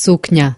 suknia.